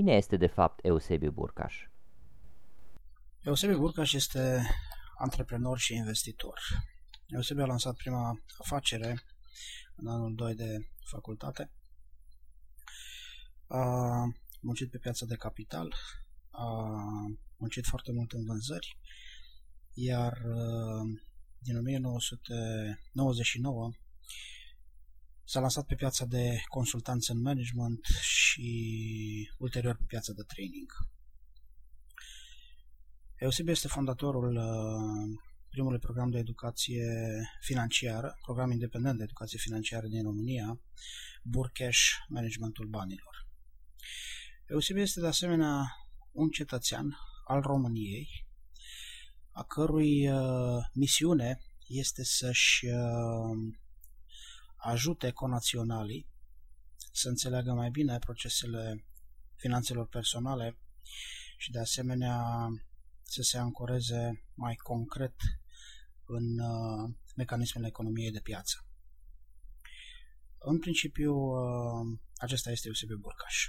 Cine este de fapt Eusebiu Burcaș? Eusebiu Burcaș este antreprenor și investitor. Eusebiu a lansat prima afacere în anul 2 de facultate. A muncit pe piața de capital, a muncit foarte mult în vânzări, iar din 1999 s-a lansat pe piața de consultanță în management și ulterior pe piața de training. Eusebiu este fondatorul uh, primului program de educație financiară, program independent de educație financiară din România, Burcash Managementul Banilor. Eusebiu este de asemenea un cetățean al României, a cărui uh, misiune este să-și uh, ajute conaționalii să înțeleagă mai bine procesele finanțelor personale și de asemenea să se ancoreze mai concret în uh, mecanismele economiei de piață. În principiu, uh, acesta este Eusebiu Burcaș.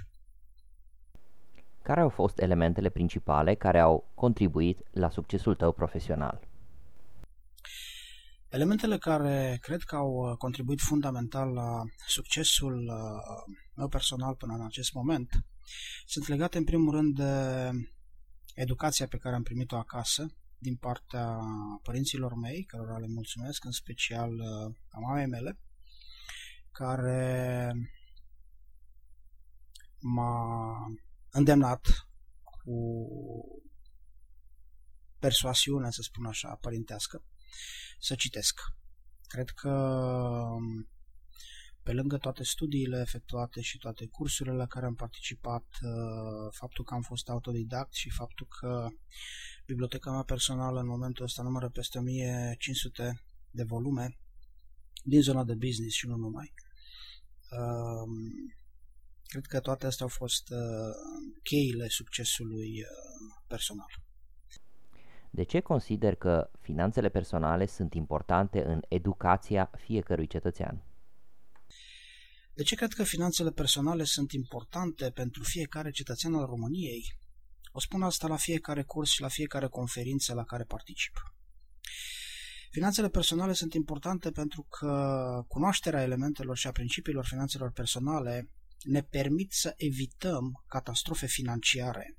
Care au fost elementele principale care au contribuit la succesul tău profesional? Elementele care cred că au uh, contribuit fundamental la succesul uh, meu personal până în acest moment sunt legate în primul rând de educația pe care am primit-o acasă din partea părinților mei, cărora le mulțumesc, în special uh, a mamei mele, care m-a îndemnat cu persoasiune, să spun așa, părintească, să citesc. Cred că pe lângă toate studiile efectuate și toate cursurile la care am participat, uh, faptul că am fost autodidact și faptul că biblioteca mea personală în momentul ăsta numără peste 1500 de volume din zona de business și nu numai. Um, cred că toate astea au fost uh, cheile succesului uh, personal. De ce consider că finanțele personale sunt importante în educația fiecărui cetățean? De ce cred că finanțele personale sunt importante pentru fiecare cetățean al României? O spun asta la fiecare curs și la fiecare conferință la care particip. Finanțele personale sunt importante pentru că cunoașterea elementelor și a principiilor finanțelor personale ne permit să evităm catastrofe financiare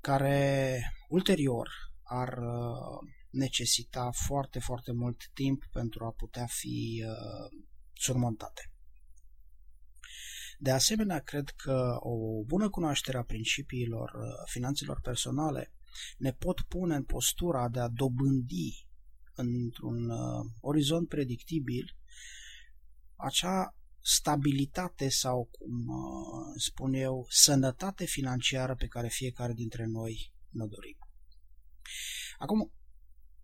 care ulterior ar uh, necesita foarte, foarte mult timp pentru a putea fi uh, surmontate. De asemenea, cred că o bună cunoaștere a principiilor uh, finanțelor personale ne pot pune în postura de a dobândi într-un orizont predictibil acea stabilitate sau, cum spun eu, sănătate financiară pe care fiecare dintre noi ne dorim. Acum,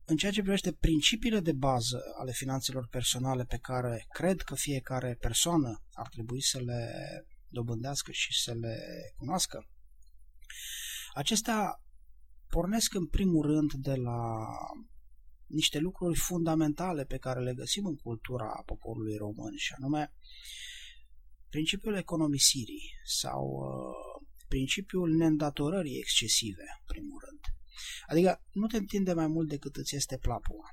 în ceea ce privește principiile de bază ale finanțelor personale pe care cred că fiecare persoană ar trebui să le dobândească și să le cunoască, acestea pornesc în primul rând de la niște lucruri fundamentale pe care le găsim în cultura poporului român și anume principiul economisirii sau uh, principiul neîndatorării excesive, în primul rând. Adică nu te întinde mai mult decât îți este plapuma.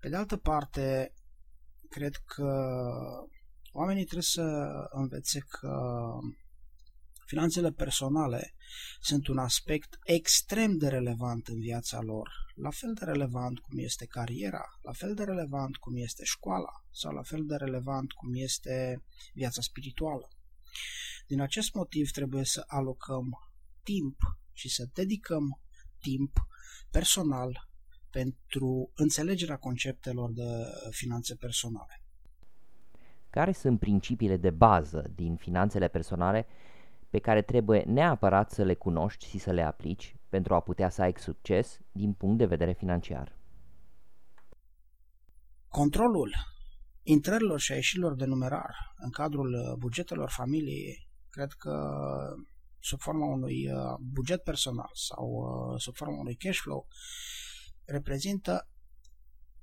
Pe de altă parte, cred că oamenii trebuie să învețe că finanțele personale sunt un aspect extrem de relevant în viața lor, la fel de relevant cum este cariera, la fel de relevant cum este școala sau la fel de relevant cum este viața spirituală. Din acest motiv trebuie să alocăm timp și să dedicăm timp personal pentru înțelegerea conceptelor de finanțe personale. Care sunt principiile de bază din finanțele personale pe care trebuie neapărat să le cunoști și să le aplici pentru a putea să ai succes din punct de vedere financiar? Controlul intrărilor și a ieșirilor de numerar în cadrul bugetelor familiei, cred că sub forma unui uh, buget personal sau uh, sub forma unui cash flow, reprezintă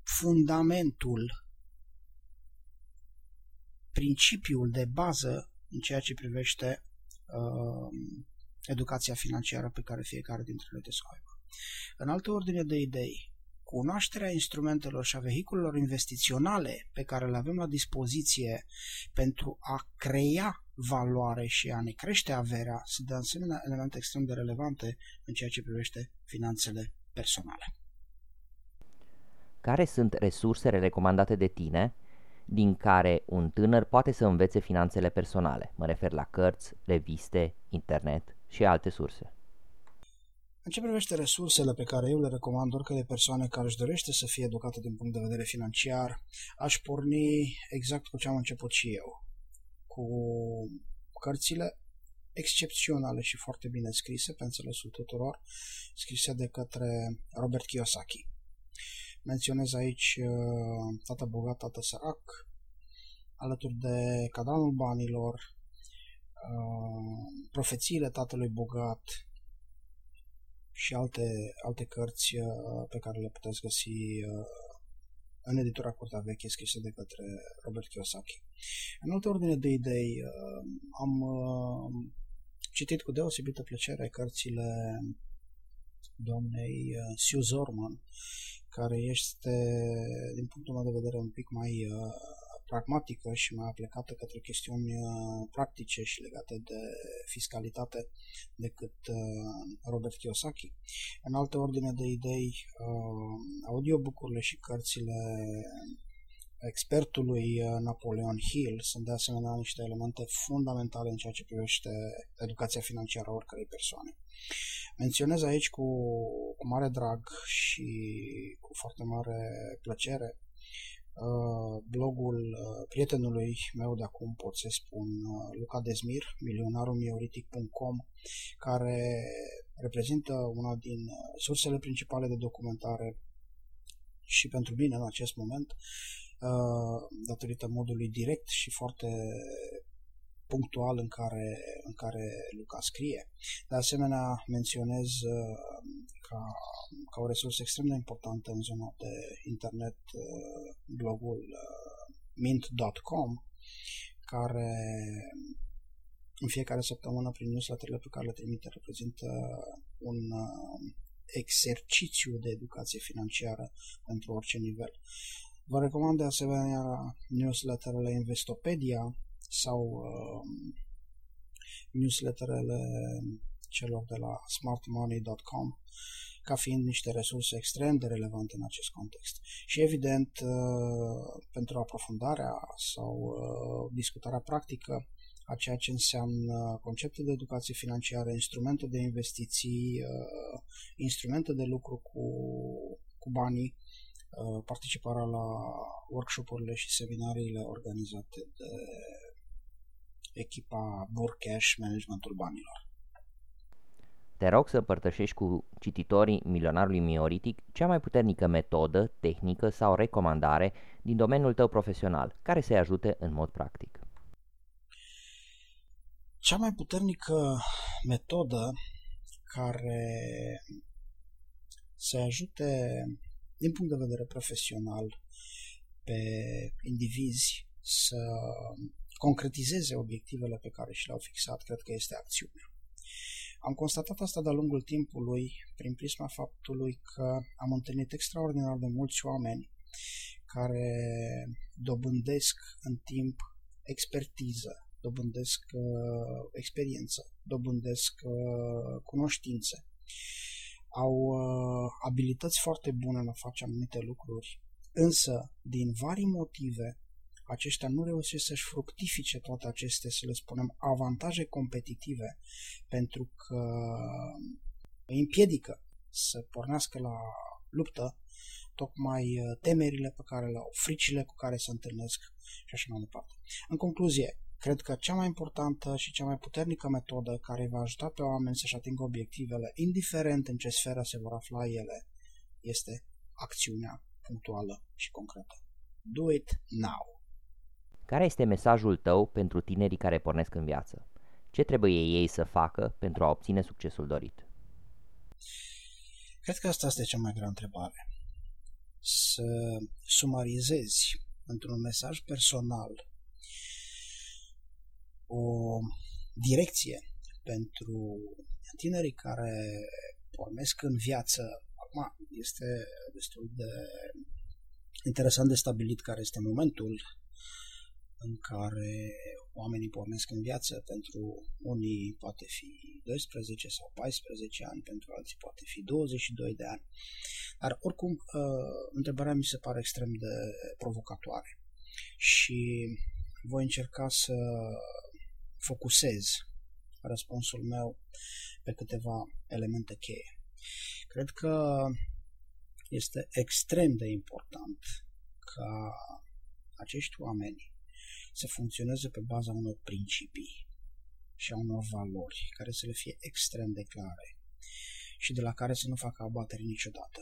fundamentul, principiul de bază în ceea ce privește uh, educația financiară pe care fiecare dintre noi trebuie să o aibă. În altă ordine de idei, cunoașterea instrumentelor și a vehiculelor investiționale pe care le avem la dispoziție pentru a crea valoare și a ne crește averea sunt de asemenea elemente extrem de relevante în ceea ce privește finanțele personale. Care sunt resursele recomandate de tine din care un tânăr poate să învețe finanțele personale? Mă refer la cărți, reviste, internet și alte surse. În ce privește resursele pe care eu le recomand oricărei persoane care își dorește să fie educată din punct de vedere financiar, aș porni exact cu ce am început și eu, cu cărțile excepționale și foarte bine scrise, pe înțelesul tuturor, scrise de către Robert Kiyosaki. Menționez aici uh, Tată bogat, tată sărac, alături de Cadranul banilor, uh, Profețiile tatălui bogat, și alte, alte cărți uh, pe care le puteți găsi uh, în editura Curtea Veche scrise de către Robert Kiyosaki. În altă ordine de idei, uh, am citit cu deosebită plăcere cărțile doamnei Sue Zorman, care este, din punctul meu de vedere, un pic mai pragmatică și mai aplicată către chestiuni uh, practice și legate de fiscalitate decât uh, Robert Kiyosaki. În altă ordine de idei, uh, audiobook-urile și cărțile expertului Napoleon Hill sunt de asemenea niște elemente fundamentale în ceea ce privește educația financiară a oricărei persoane. Menționez aici cu, cu mare drag și cu foarte mare plăcere Uh, blogul uh, prietenului meu de acum, pot să spun, uh, Luca Dezmir, milionarumioриtic.com, care reprezintă una din sursele principale de documentare și pentru mine în acest moment, datorită modului direct și foarte punctual în care, în care Luca scrie. De asemenea, menționez ca, ca o resursă extrem de importantă în zona de internet uh, blogul uh, mint.com care în fiecare săptămână prin newsletterele pe care le trimite reprezintă un uh, exercițiu de educație financiară pentru orice nivel. Vă recomand de asemenea newsletterele Investopedia sau uh, newsletterele celor de la smartmoney.com ca fiind niște resurse extrem de relevante în acest context. Și evident, uh, pentru aprofundarea sau uh, discutarea practică a ceea ce înseamnă concepte de educație financiară, instrumente de investiții, uh, instrumente de lucru cu, cu banii, participarea la workshopurile și seminariile organizate de echipa Burcash Managementul Banilor. Te rog să împărtășești cu cititorii milionarului mioritic cea mai puternică metodă, tehnică sau recomandare din domeniul tău profesional, care să-i ajute în mod practic. Cea mai puternică metodă care să ajute din punct de vedere profesional pe indivizi să concretizeze obiectivele pe care și le-au fixat, cred că este acțiunea. Am constatat asta de-a lungul timpului prin prisma faptului că am întâlnit extraordinar de mulți oameni care dobândesc în timp expertiză, dobândesc uh, experiență, dobândesc uh, cunoștințe, au uh, abilități foarte bune în a face anumite lucruri, însă, din vari motive, aceștia nu reușesc să-și fructifice toate aceste, să le spunem, avantaje competitive, pentru că îi împiedică să pornească la luptă tocmai uh, temerile pe care le au, fricile cu care se întâlnesc și așa mai departe. În concluzie, cred că cea mai importantă și cea mai puternică metodă care va ajuta pe oameni să-și atingă obiectivele, indiferent în ce sferă se vor afla ele, este acțiunea punctuală și concretă. Do it now! Care este mesajul tău pentru tinerii care pornesc în viață? Ce trebuie ei să facă pentru a obține succesul dorit? Cred că asta este cea mai grea întrebare. Să sumarizezi într-un mesaj personal o direcție pentru tinerii care pornesc în viață. Acum este destul de interesant de stabilit care este momentul în care oamenii pornesc în viață. Pentru unii poate fi 12 sau 14 ani, pentru alții poate fi 22 de ani. Dar oricum, uh, întrebarea mi se pare extrem de provocatoare și voi încerca să focusez răspunsul meu pe câteva elemente cheie. Cred că este extrem de important ca acești oameni să funcționeze pe baza unor principii și a unor valori care să le fie extrem de clare și de la care să nu facă abatere niciodată.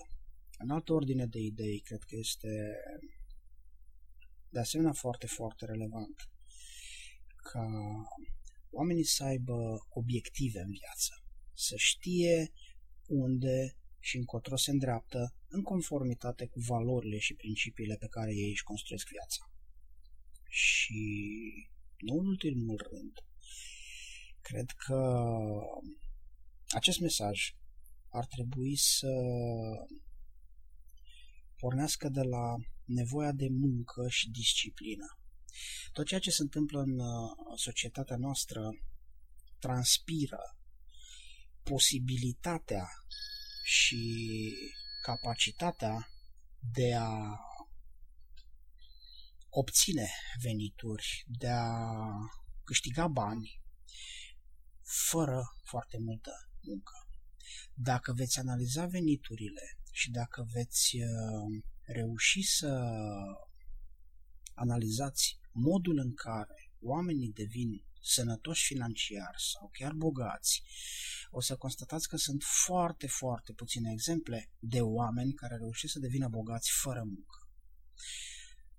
În altă ordine de idei, cred că este de asemenea foarte, foarte relevant ca oamenii să aibă obiective în viață, să știe unde și încotro se îndreaptă în conformitate cu valorile și principiile pe care ei își construiesc viața. Și, nu în ultimul rând, cred că acest mesaj ar trebui să pornească de la nevoia de muncă și disciplină. Tot ceea ce se întâmplă în uh, societatea noastră transpiră posibilitatea și capacitatea de a obține venituri, de a câștiga bani fără foarte multă muncă. Dacă veți analiza veniturile și dacă veți uh, reuși să analizați modul în care oamenii devin sănătoși financiar sau chiar bogați, o să constatați că sunt foarte, foarte puține exemple de oameni care reușesc să devină bogați fără muncă.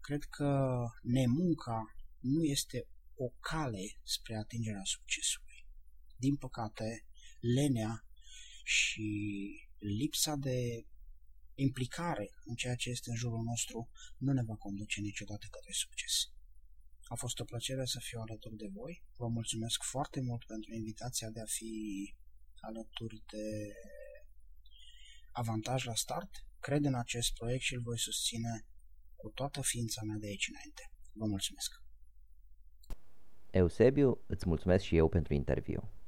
Cred că nemunca nu este o cale spre atingerea succesului. Din păcate, lenea și lipsa de implicare în ceea ce este în jurul nostru nu ne va conduce niciodată către succes. A fost o plăcere să fiu alături de voi. Vă mulțumesc foarte mult pentru invitația de a fi alături de avantaj la start. Cred în acest proiect și îl voi susține cu toată ființa mea de aici înainte. Vă mulțumesc! Eusebiu, îți mulțumesc și eu pentru interviu.